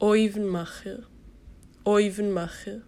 Oiven macher, oiven macher.